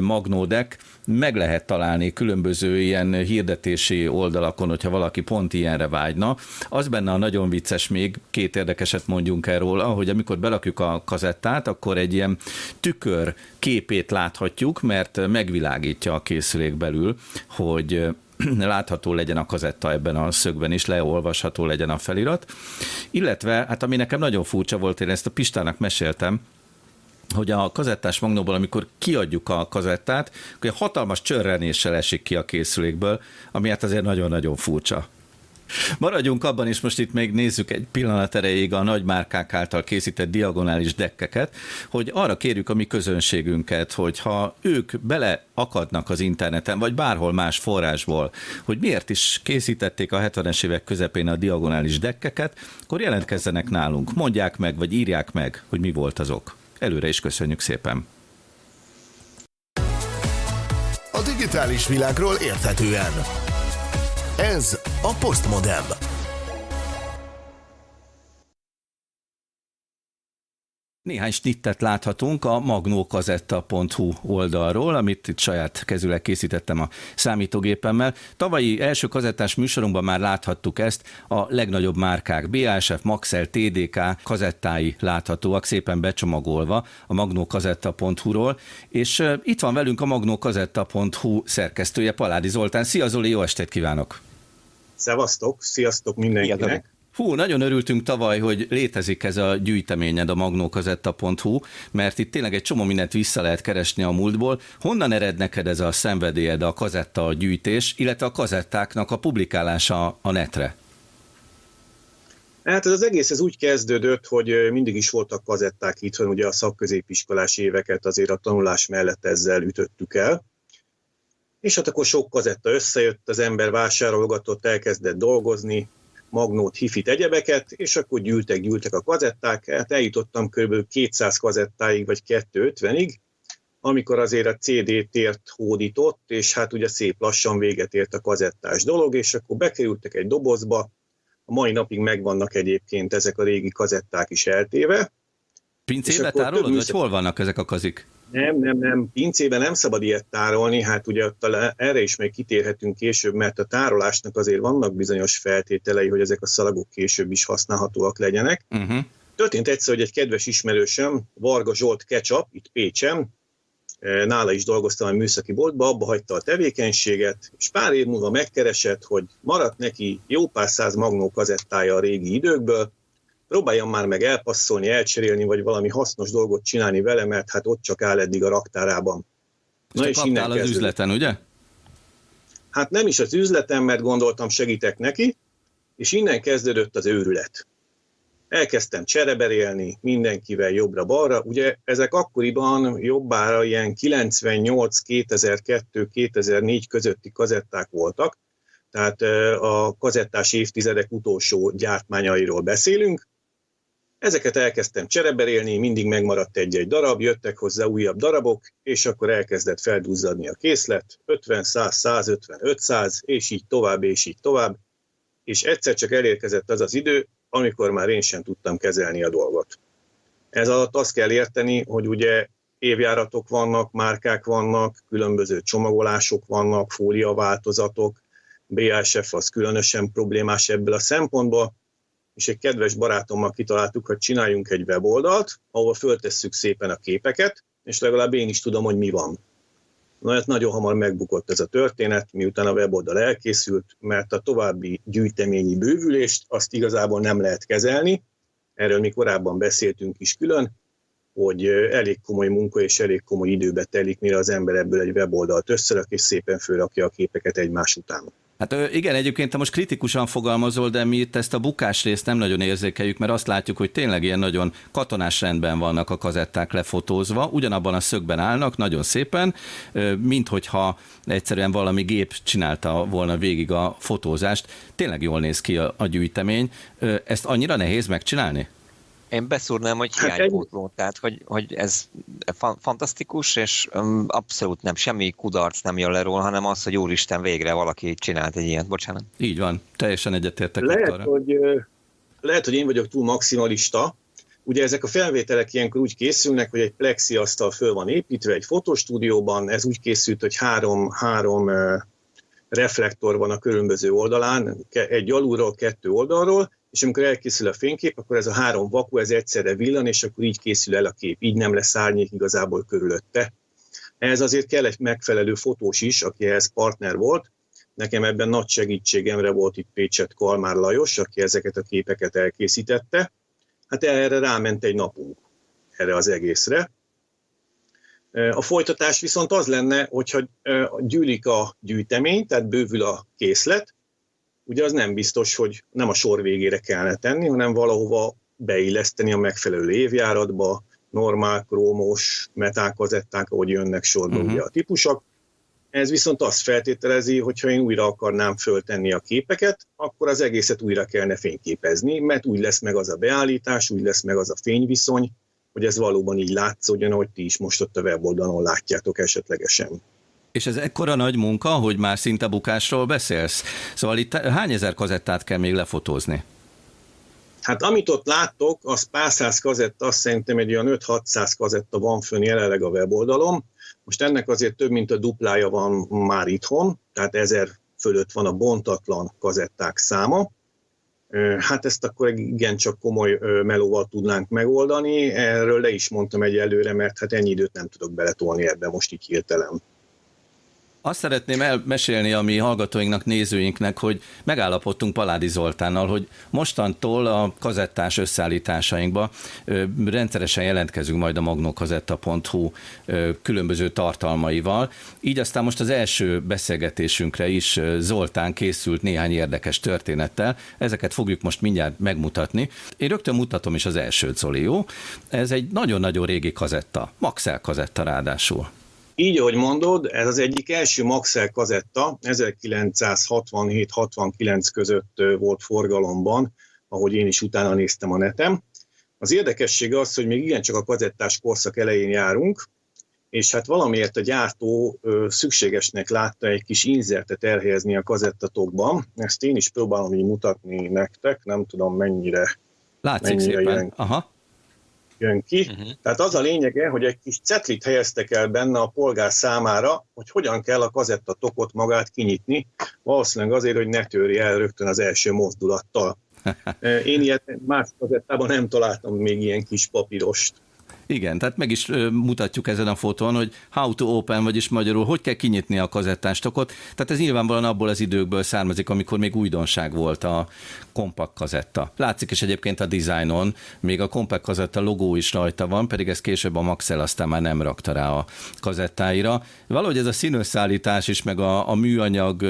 magnódek. Meg lehet találni különböző ilyen hirdetési oldalakon, hogyha valaki pont ilyenre vágyna. Az benne a nagyon vicces még, két érdekeset mondjunk el róla, hogy amikor belakjuk a kazettát, akkor egy ilyen tükör képét láthatjuk, mert megvilágítja a készülék belül, hogy [clears throat] látható legyen a kazetta ebben a szögben is, leolvasható legyen a felirat. Illetve, hát ami nekem nagyon furcsa volt, én ezt a Pistának meséltem, hogy a kazettás magnóból, amikor kiadjuk a kazettát, akkor hatalmas csörrenéssel esik ki a készülékből, ami hát azért nagyon-nagyon furcsa. Maradjunk abban, és most itt még nézzük egy pillanat erejéig a nagymárkák által készített diagonális dekkeket, hogy arra kérjük a mi közönségünket, hogy ha ők bele akadnak az interneten, vagy bárhol más forrásból, hogy miért is készítették a 70-es évek közepén a diagonális dekkeket, akkor jelentkezzenek nálunk, mondják meg, vagy írják meg, hogy mi volt azok. Előre is köszönjük szépen! A digitális világról érthetően. Ez a Postmodem. Néhány snittet láthatunk a magnókazetta.hu oldalról, amit itt saját kezüleg készítettem a számítógépemmel. Tavalyi első kazettás műsorunkban már láthattuk ezt, a legnagyobb márkák BASF, Maxell, TDK kazettái láthatóak, szépen becsomagolva a magnókazetta.hu-ról, és itt van velünk a magnókazetta.hu szerkesztője, Paládi Zoltán. Szia Zoli, jó estét kívánok! Szevasztok, sziasztok mindenkinek! Hú, nagyon örültünk tavaly, hogy létezik ez a gyűjteményed a magnókazetta.hu, mert itt tényleg egy csomó mindent vissza lehet keresni a múltból. Honnan ered neked ez a szenvedélyed, a kazetta gyűjtés, illetve a kazettáknak a publikálása a netre? Hát ez az egész ez úgy kezdődött, hogy mindig is voltak kazetták itthon, ugye a szakközépiskolás éveket azért a tanulás mellett ezzel ütöttük el. És hát akkor sok kazetta összejött, az ember vásárolgatott, elkezdett dolgozni, magnót, hifit, egyebeket, és akkor gyűltek, gyűltek a kazetták, hát eljutottam kb. 200 kazettáig, vagy 250-ig, amikor azért a CD tért hódított, és hát ugye szép lassan véget ért a kazettás dolog, és akkor bekerültek egy dobozba, a mai napig megvannak egyébként ezek a régi kazetták is eltéve. Pincébe tárolod, vagy hol vannak ezek a kazik? Nem, nem, nem. Pincében nem szabad ilyet tárolni, hát ugye erre is még kitérhetünk később, mert a tárolásnak azért vannak bizonyos feltételei, hogy ezek a szalagok később is használhatóak legyenek. Uh-huh. Történt egyszer, hogy egy kedves ismerősöm, Varga Zsolt Kecsap, itt Pécsem, eh, nála is dolgoztam a műszaki boltba, abba hagyta a tevékenységet, és pár év múlva megkeresett, hogy maradt neki jó pár száz magnó kazettája a régi időkből, próbáljam már meg elpasszolni, elcserélni, vagy valami hasznos dolgot csinálni vele, mert hát ott csak áll eddig a raktárában. És Na és innen az üzleten, ugye? Hát nem is az üzletem, mert gondoltam segítek neki, és innen kezdődött az őrület. Elkezdtem csereberélni mindenkivel jobbra-balra. Ugye ezek akkoriban jobbára ilyen 98, 2002, 2004 közötti kazetták voltak, tehát a kazettás évtizedek utolsó gyártmányairól beszélünk, Ezeket elkezdtem csereberélni, mindig megmaradt egy-egy darab, jöttek hozzá újabb darabok, és akkor elkezdett felduzzadni a készlet, 50, 100, 150, 500, és így tovább, és így tovább. És egyszer csak elérkezett az az idő, amikor már én sem tudtam kezelni a dolgot. Ez alatt azt kell érteni, hogy ugye évjáratok vannak, márkák vannak, különböző csomagolások vannak, fóliaváltozatok, BASF az különösen problémás ebből a szempontból, és egy kedves barátommal kitaláltuk, hogy csináljunk egy weboldalt, ahol föltesszük szépen a képeket, és legalább én is tudom, hogy mi van. Na, hát nagyon hamar megbukott ez a történet, miután a weboldal elkészült, mert a további gyűjteményi bővülést azt igazából nem lehet kezelni. Erről mi korábban beszéltünk is külön, hogy elég komoly munka és elég komoly időbe telik, mire az ember ebből egy weboldalt összerak, és szépen fölrakja a képeket egymás után. Hát igen, egyébként te most kritikusan fogalmazol, de mi itt ezt a bukás részt nem nagyon érzékeljük, mert azt látjuk, hogy tényleg ilyen nagyon katonás rendben vannak a kazetták lefotózva, ugyanabban a szögben állnak, nagyon szépen, mint hogyha egyszerűen valami gép csinálta volna végig a fotózást. Tényleg jól néz ki a, a gyűjtemény. Ezt annyira nehéz megcsinálni? Én beszúrnám, hogy hát hiánypótló, hát tehát hogy, hogy ez fa- fantasztikus, és um, abszolút nem, semmi kudarc nem jön le róla, hanem az, hogy úristen, végre valaki csinált egy ilyet. Bocsánat. Így van, teljesen egyetértek. Lehet, arra. hogy, lehet, hogy én vagyok túl maximalista, Ugye ezek a felvételek ilyenkor úgy készülnek, hogy egy plexi asztal föl van építve egy fotostúdióban, ez úgy készült, hogy három, három reflektor van a különböző oldalán, egy alulról, kettő oldalról, és amikor elkészül a fénykép, akkor ez a három vaku, ez egyszerre villan, és akkor így készül el a kép. Így nem lesz árnyék igazából körülötte. Ez azért kell egy megfelelő fotós is, aki ehhez partner volt. Nekem ebben nagy segítségemre volt itt Pécset Kalmár Lajos, aki ezeket a képeket elkészítette. Hát erre ráment egy napunk, erre az egészre. A folytatás viszont az lenne, hogyha gyűlik a gyűjtemény, tehát bővül a készlet, ugye az nem biztos, hogy nem a sor végére kellene tenni, hanem valahova beilleszteni a megfelelő évjáratba, normál, krómos, metálkazetták, ahogy jönnek sorba uh-huh. ugye a típusok. Ez viszont azt feltételezi, hogy ha én újra akarnám föltenni a képeket, akkor az egészet újra kellene fényképezni, mert úgy lesz meg az a beállítás, úgy lesz meg az a fényviszony, hogy ez valóban így látszódjon, ahogy ti is most ott a weboldalon látjátok esetlegesen. És ez ekkora nagy munka, hogy már szinte bukásról beszélsz? Szóval itt hány ezer kazettát kell még lefotózni? Hát amit ott láttok, az pár száz kazetta, azt szerintem egy olyan 5-600 kazetta van fönn jelenleg a weboldalon. Most ennek azért több mint a duplája van már itthon, tehát ezer fölött van a bontatlan kazetták száma. Hát ezt akkor igencsak komoly melóval tudnánk megoldani. Erről le is mondtam egyelőre, mert hát ennyi időt nem tudok beletolni ebbe most így hirtelen. Azt szeretném elmesélni a mi hallgatóinknak, nézőinknek, hogy megállapodtunk Paládi Zoltánnal, hogy mostantól a kazettás összeállításainkba rendszeresen jelentkezünk majd a magnokazetta.hu különböző tartalmaival. Így aztán most az első beszélgetésünkre is Zoltán készült néhány érdekes történettel. Ezeket fogjuk most mindjárt megmutatni. Én rögtön mutatom is az első Zoli, jó? Ez egy nagyon-nagyon régi kazetta, Maxell kazetta ráadásul. Így, ahogy mondod, ez az egyik első Maxell kazetta, 1967-69 között volt forgalomban, ahogy én is utána néztem a netem. Az érdekesség az, hogy még igencsak a kazettás korszak elején járunk, és hát valamiért a gyártó szükségesnek látta egy kis inzertet elhelyezni a kazettatokban. Ezt én is próbálom így mutatni nektek, nem tudom mennyire, Látszik mennyire szépen. Jön. Aha jön ki. Uh-huh. Tehát az a lényege, hogy egy kis cetlit helyeztek el benne a polgár számára, hogy hogyan kell a kazetta tokot magát kinyitni, valószínűleg azért, hogy ne törje el rögtön az első mozdulattal. [laughs] Én ilyet más kazettában nem találtam még ilyen kis papírost. Igen, tehát meg is mutatjuk ezen a fotón, hogy how to open, vagyis magyarul, hogy kell kinyitni a kazettástakot. Tehát ez nyilvánvalóan abból az időkből származik, amikor még újdonság volt a kompakt kazetta. Látszik is egyébként a dizájnon, még a kompakt kazetta logó is rajta van, pedig ez később a Maxell aztán már nem rakta rá a kazettáira. Valahogy ez a színösszállítás is, meg a, a műanyag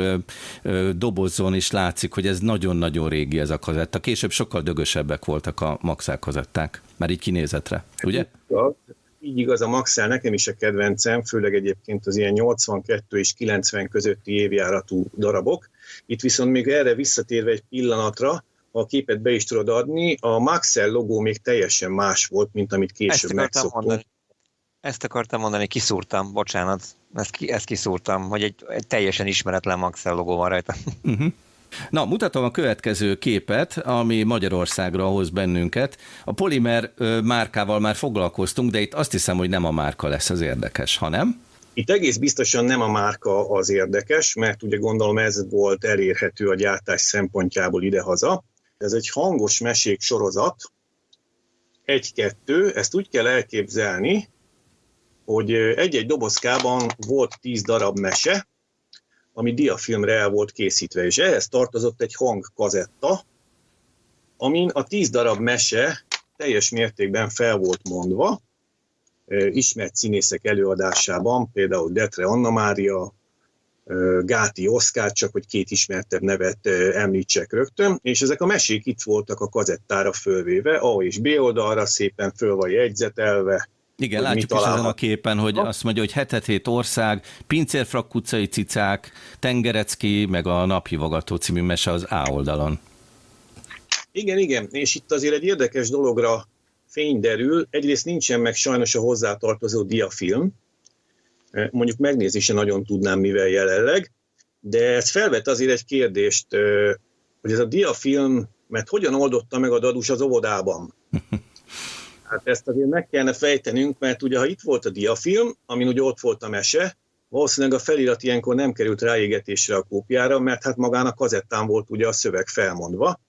dobozon is látszik, hogy ez nagyon-nagyon régi ez a kazetta. Később sokkal dögösebbek voltak a Maxell kazetták, már így kinézetre, ugye? igaz, így igaz a Maxell, nekem is a kedvencem, főleg egyébként az ilyen 82 és 90 közötti évjáratú darabok. Itt viszont még erre visszatérve egy pillanatra, ha a képet be is tudod adni, a Maxell logó még teljesen más volt, mint amit később megszoktunk. Mondani. Ezt akartam mondani, kiszúrtam, bocsánat, ezt, ki, ezt kiszúrtam, hogy egy, egy teljesen ismeretlen Maxell logó van rajta. Uh-huh. Na, mutatom a következő képet, ami Magyarországra hoz bennünket. A polimer márkával már foglalkoztunk, de itt azt hiszem, hogy nem a márka lesz az érdekes, hanem? Itt egész biztosan nem a márka az érdekes, mert ugye gondolom ez volt elérhető a gyártás szempontjából idehaza. Ez egy hangos mesék sorozat, egy-kettő, ezt úgy kell elképzelni, hogy egy-egy dobozkában volt tíz darab mese, ami diafilmre el volt készítve, és ehhez tartozott egy hangkazetta, amin a tíz darab mese teljes mértékben fel volt mondva, ismert színészek előadásában, például Detre Anna Mária, Gáti Oszkár, csak hogy két ismertebb nevet említsek rögtön, és ezek a mesék itt voltak a kazettára fölvéve, A és B oldalra szépen föl van jegyzetelve, igen, látjuk is ezen a képen, hogy azt mondja, hogy hetet hét ország, pincérfrak utcai cicák, tengerecki, meg a naphivogató című mese az A oldalon. Igen, igen, és itt azért egy érdekes dologra fény derül. Egyrészt nincsen meg sajnos a hozzátartozó diafilm, mondjuk megnézni sem nagyon tudnám, mivel jelenleg, de ez felvet azért egy kérdést, hogy ez a diafilm, mert hogyan oldotta meg a dadus az óvodában? [laughs] Hát ezt azért meg kellene fejtenünk, mert ugye ha itt volt a diafilm, amin ugye ott volt a mese, valószínűleg a felirat ilyenkor nem került ráégetésre a kópjára, mert hát magán a kazettán volt ugye a szöveg felmondva.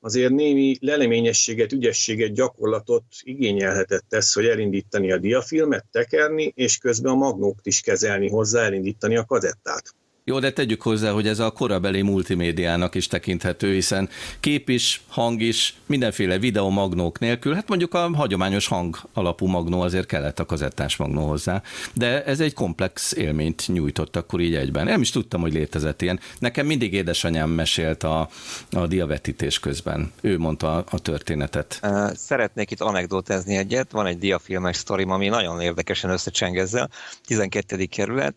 Azért némi leleményességet, ügyességet, gyakorlatot igényelhetett ez, hogy elindítani a diafilmet, tekerni, és közben a magnót is kezelni hozzá, elindítani a kazettát. Jó, de tegyük hozzá, hogy ez a korabeli multimédiának is tekinthető, hiszen kép is, hang is, mindenféle videomagnók nélkül, hát mondjuk a hagyományos hang alapú magnó azért kellett a kazettás magnó hozzá, de ez egy komplex élményt nyújtott akkor így egyben. Nem is tudtam, hogy létezett ilyen. Nekem mindig édesanyám mesélt a, a diavetítés közben. Ő mondta a, a történetet. Szeretnék itt anekdotázni egyet. Van egy diafilmes sztorim, ami nagyon érdekesen összecseng ezzel. 12. kerület,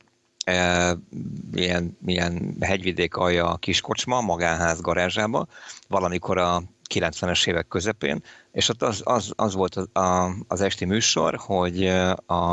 ilyen, ilyen hegyvidék alja kiskocsma, magánház garázsába, valamikor a 90-es évek közepén, és ott az, az, az volt az, a, az esti műsor, hogy a,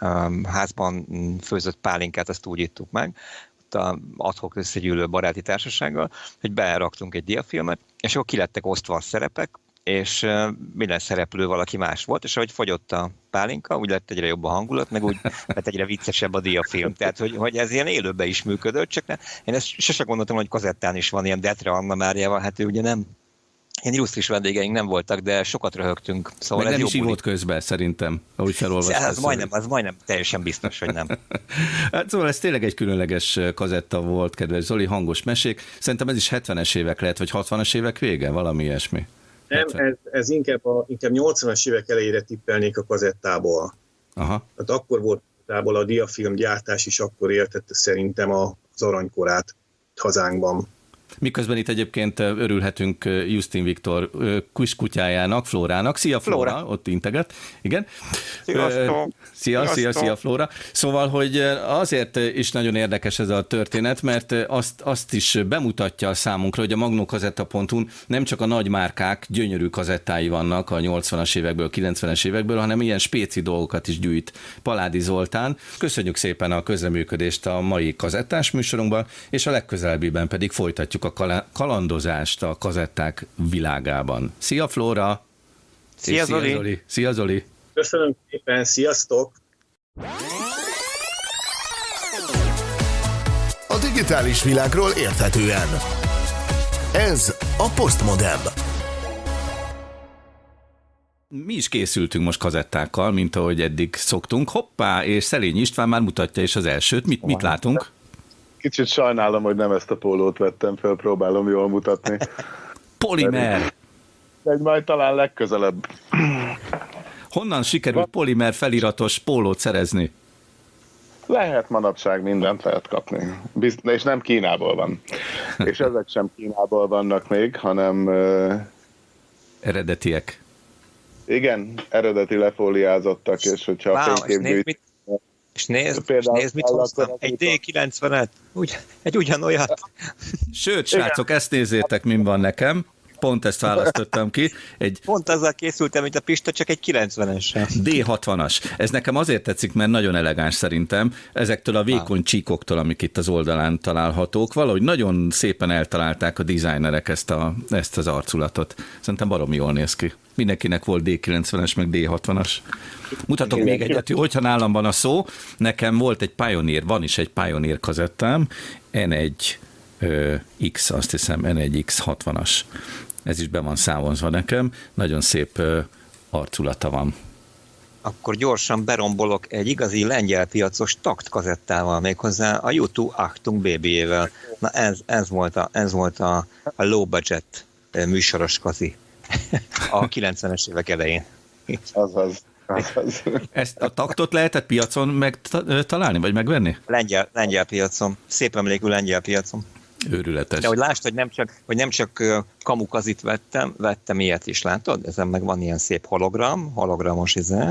a házban főzött pálinkát, azt úgy ittuk meg, ott a adhok összegyűlő baráti társasággal, hogy beraktunk egy diafilmet, és akkor kilettek osztva a szerepek, és minden szereplő valaki más volt, és ahogy fogyott a pálinka, úgy lett egyre jobb a hangulat, meg úgy lett egyre viccesebb a diafilm. Tehát, hogy, hogy ez ilyen élőben is működött, csak ne, én ezt sose gondoltam, hogy kazettán is van ilyen Detre Anna Máriával, hát ő ugye nem ilyen illusztris vendégeink nem voltak, de sokat röhögtünk. Szóval Meg nem is ívott közben, szerintem, ahogy felolvastam. Az majdnem, az majdnem teljesen biztos, hogy nem. [laughs] hát szóval ez tényleg egy különleges kazetta volt, kedves Zoli, hangos mesék. Szerintem ez is 70-es évek lehet, vagy 60-as évek vége, valami ilyesmi. Nem, ez, ez inkább, a, inkább 80-as évek elejére tippelnék a kazettából. Aha. Tehát akkor volt a diafilm gyártás is akkor értette szerintem az aranykorát hazánkban. Miközben itt egyébként örülhetünk Justin Viktor kutyájának, Flórának. Szia Flóra, Flóra. ott integet. Igen. Sziasztok. Szia, szia, szia Flóra. Szóval, hogy azért is nagyon érdekes ez a történet, mert azt, azt is bemutatja a számunkra, hogy a magnókazetta.hu nem csak a nagy márkák gyönyörű kazettái vannak a 80-as évekből, 90-es évekből, hanem ilyen spéci dolgokat is gyűjt Paládi Zoltán. Köszönjük szépen a közreműködést a mai kazettás műsorunkban, és a legközelebbiben pedig folytatjuk a kalandozást a kazetták világában. Szia Flóra! Szia, Szia Zoli! Szia Zoli! Köszönöm szépen, sziasztok! A digitális világról érthetően. Ez a Postmodem. Mi is készültünk most kazettákkal, mint ahogy eddig szoktunk. Hoppá, és Szelény István már mutatja is az elsőt. Mit, mit látunk? Kicsit sajnálom, hogy nem ezt a pólót vettem fel, próbálom jól mutatni. Polimer! De majd talán legközelebb. Honnan sikerült polimer feliratos pólót szerezni? Lehet manapság mindent lehet kapni. Bizt- és nem Kínából van. És ezek sem Kínából vannak még, hanem... Uh... Eredetiek. Igen, eredeti lefóliázottak, és hogyha wow, a fényképgyűjt... Mit, és nézd, Például és nézd mit hoztam. Egy D90-et, Ugy, egy ugyanolyat. Sőt, srácok, ezt nézzétek, min van nekem pont ezt választottam ki. Egy pont azzal készültem, mint a Pista, csak egy 90-es. D60-as. Ez nekem azért tetszik, mert nagyon elegáns szerintem. Ezektől a vékony csíkoktól, amik itt az oldalán találhatók, valahogy nagyon szépen eltalálták a designerek ezt, a, ezt az arculatot. Szerintem baromi jól néz ki. Mindenkinek volt D90-es, meg D60-as. Mutatok Igen, még egyet, hogyha nálam van a szó. Nekem volt egy Pioneer, van is egy Pioneer kazettám, N1 X, azt hiszem, N1X 60-as ez is be van számolva nekem, nagyon szép arculata van. Akkor gyorsan berombolok egy igazi lengyel piacos takt kazettával, méghozzá a YouTube Achtung BB-vel. Na ez, ez volt, a, ez volt a, a low budget műsoros kazi [laughs] a 90-es évek elején. Azaz. Azaz. Ezt a taktot lehetett piacon megtalálni, vagy megvenni? Lengyel, lengyel piacon. Szép emlékű lengyel piacon. Őrületes. De hogy lásd, hogy nem csak, hogy nem csak kamukazit vettem, vettem ilyet is, látod? Ezen meg van ilyen szép hologram, hologramos izé.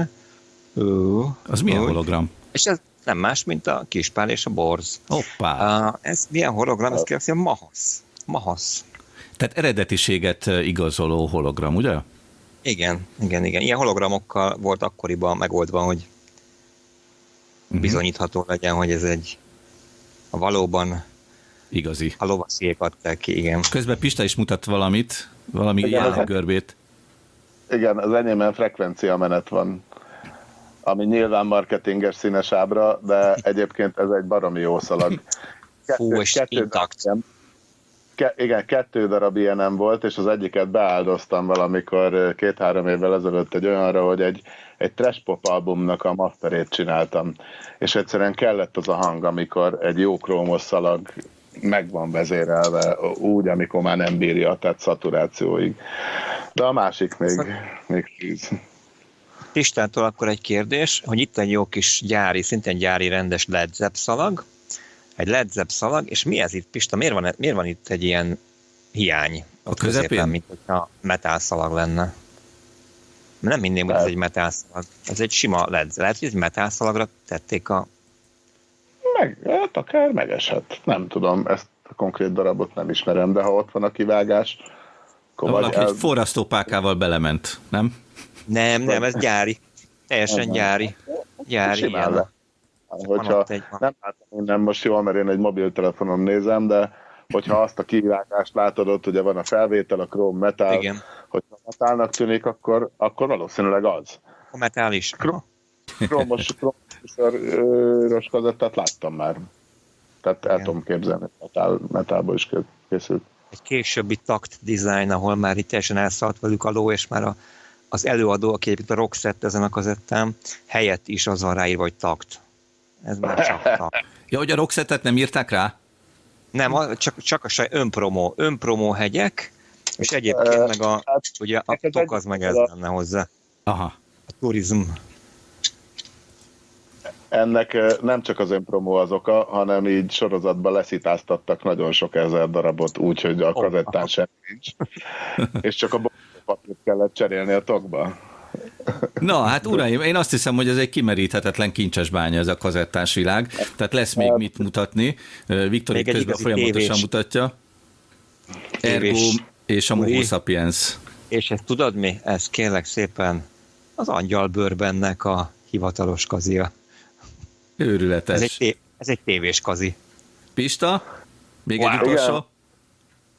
Ö, Az milyen hologram? És ez nem más, mint a kispál és a borz. Hoppá. Uh, ez milyen hologram? Ez kérdezi, mahasz. Mahasz. Tehát eredetiséget igazoló hologram, ugye? Igen, igen, igen. Ilyen hologramokkal volt akkoriban megoldva, hogy uh-huh. bizonyítható legyen, hogy ez egy a valóban Igazi. A lovasziék adták ki, igen. Közben Pista is mutat valamit, valami igen, görbét. Igen, az enyémben frekvencia menet van, ami nyilván marketinges színes ábra, de egyébként ez egy baromi jó szalag. [laughs] Kettő, Fú, és kettő, intakt. ke, igen, kettő darab ilyenem volt, és az egyiket beáldoztam valamikor két-három évvel ezelőtt egy olyanra, hogy egy, egy trash pop albumnak a masterét csináltam, és egyszerűen kellett az a hang, amikor egy jó krómos szalag meg van vezérelve úgy, amikor már nem bírja, tehát szaturációig. De a másik még, még fűz. Pistától akkor egy kérdés, hogy itt egy jó kis gyári, szintén gyári rendes Led Zepp szalag, egy Led Zepp szalag, és mi ez itt, Pista, miért van, miért van itt egy ilyen hiány a közepén? Középen, mint hogyha metál szalag lenne? Nem minném, hogy ez egy metál szalag. Ez egy sima Led Lehet, hogy egy metál szalagra tették a... Meg, hát akár megesett. Nem tudom, ezt a konkrét darabot nem ismerem, de ha ott van a kivágás, akkor Valaki el... egy forrasztópákával belement, nem? Nem, nem, ez gyári. Teljesen nem, gyári. Gyári, ilyen. Le. Hogyha egy... nem látom nem most jól, mert én egy mobiltelefonon nézem, de hogyha azt a kivágást látod ott, ugye van a felvétel, a Chrome Metal, Igen. hogyha metálnak tűnik, akkor, akkor valószínűleg az. A metal is. Chromos, chromos kazettát láttam már. Tehát Igen. el tudom képzelni, metal, metalból is készült. Egy későbbi takt design, ahol már itt teljesen elszállt velük a ló, és már a az előadó, aki egyébként a Roxette ezen a kazettán, helyett is az van ráírva, hogy takt. Ez már csak [laughs] takt. Ja, hogy a Roxettet nem írták rá? Nem, csak, csak a saj önpromó, önpromó hegyek, és egyébként meg a, hát, ugye a tok az meg ez lenne hozzá. Aha. A turizm. Ennek nem csak az önpromó az oka, hanem így sorozatban leszitáztattak nagyon sok ezer darabot, úgyhogy a kazettán sem nincs. [laughs] és csak a papírt kellett cserélni a tokba. Na, hát uraim, én azt hiszem, hogy ez egy kimeríthetetlen kincses bánya ez a kazettás világ, tehát lesz még mit mutatni. Viktor itt közben folyamatosan tévés. mutatja. Ergo és a Homo sapiens. És ezt tudod mi? Ez kérlek szépen az angyalbőrbennek a hivatalos kazia. Őrületes. Ez egy, ez egy tévés kazi. Pista? Még wow. egy utolsó?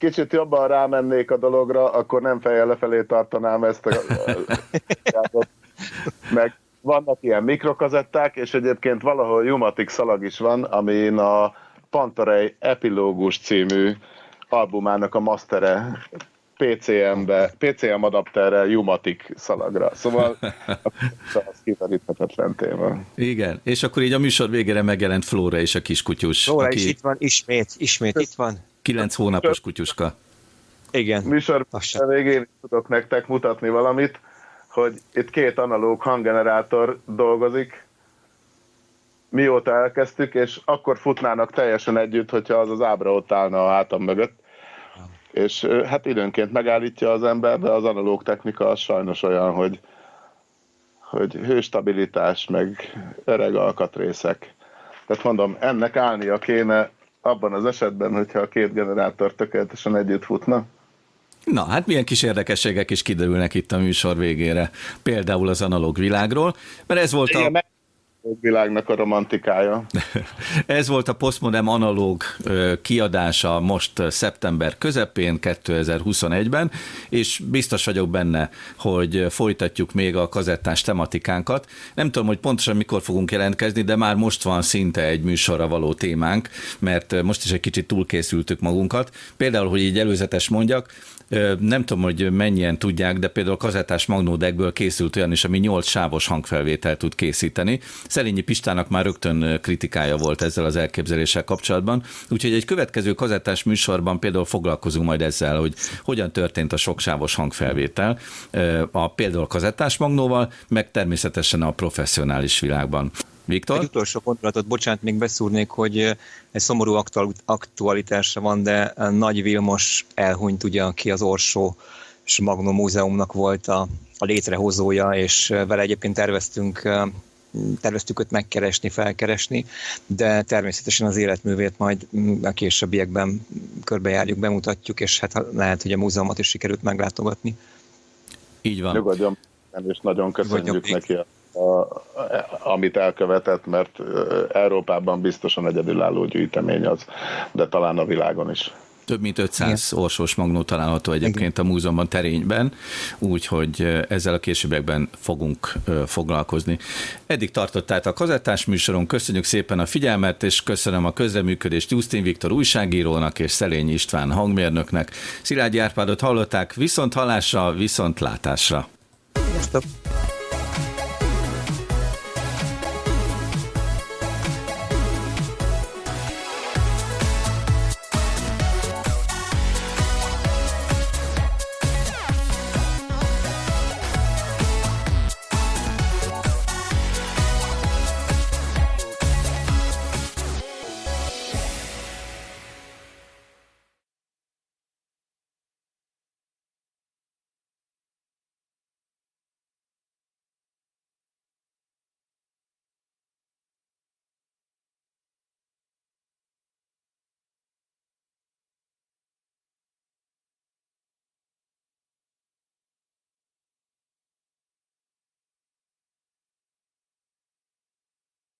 kicsit jobban rámennék a dologra, akkor nem fejjel lefelé tartanám ezt a meg vannak ilyen mikrokazetták, és egyébként valahol Jumatic szalag is van, amin a Pantarei Epilógus című albumának a mastere PCM-be, PCM adapterrel Jumatic szalagra. Szóval az kiveríthetetlen téma. Igen, és akkor így a műsor végére megjelent Flóra és a kiskutyus. Flóra aki... is itt van, ismét, ismét itt van. Kilenc hónapos kutyuska. Igen. Műsor végén tudok nektek mutatni valamit, hogy itt két analóg hanggenerátor dolgozik, mióta elkezdtük, és akkor futnának teljesen együtt, hogyha az az ábra ott állna a hátam mögött. És hát időnként megállítja az ember, de az analóg technika az sajnos olyan, hogy, hogy hőstabilitás, meg öreg alkatrészek. Tehát mondom, ennek állnia kéne abban az esetben, hogyha a két generátor tökéletesen együtt futna. Na, hát milyen kis érdekességek is kiderülnek itt a műsor végére. Például az analóg világról, mert ez volt Igen, a világnak a romantikája. [laughs] Ez volt a Postmodern analóg kiadása most szeptember közepén, 2021-ben, és biztos vagyok benne, hogy folytatjuk még a kazettás tematikánkat. Nem tudom, hogy pontosan mikor fogunk jelentkezni, de már most van szinte egy műsorra való témánk, mert most is egy kicsit túlkészültük magunkat. Például, hogy így előzetes mondjak, nem tudom, hogy mennyien tudják, de például a kazettás magnódekből készült olyan is, ami 8 sávos hangfelvételt tud készíteni. Szerényi Pistának már rögtön kritikája volt ezzel az elképzeléssel kapcsolatban, úgyhogy egy következő kazettás műsorban például foglalkozunk majd ezzel, hogy hogyan történt a soksávos hangfelvétel, a például kazettás magnóval, meg természetesen a professzionális világban. Viktor? Egy utolsó gondolatot, bocsánat, még beszúrnék, hogy egy szomorú aktualitása van, de Nagy Vilmos elhunyt ugye, aki az Orsó és Magnum Múzeumnak volt a, a létrehozója, és vele egyébként terveztünk terveztük őt megkeresni, felkeresni, de természetesen az életművét majd a későbbiekben körbejárjuk, bemutatjuk, és hát lehet, hogy a múzeumot is sikerült meglátogatni. Így van. Nyugodjon, és nagyon köszönjük Nyugodjon neki a a, amit elkövetett, mert Európában biztosan egyedülálló gyűjtemény az, de talán a világon is. Több mint 500 Igen. orsos magnó található egyébként Igen. a múzeumban terényben, úgyhogy ezzel a későbbiekben fogunk foglalkozni. Eddig tartott a kazettás műsoron, köszönjük szépen a figyelmet, és köszönöm a közreműködést Justin Viktor újságírónak és Szelényi István hangmérnöknek. Szilágyi Árpádot hallották, viszont hallásra, viszont látásra. Sziasztok!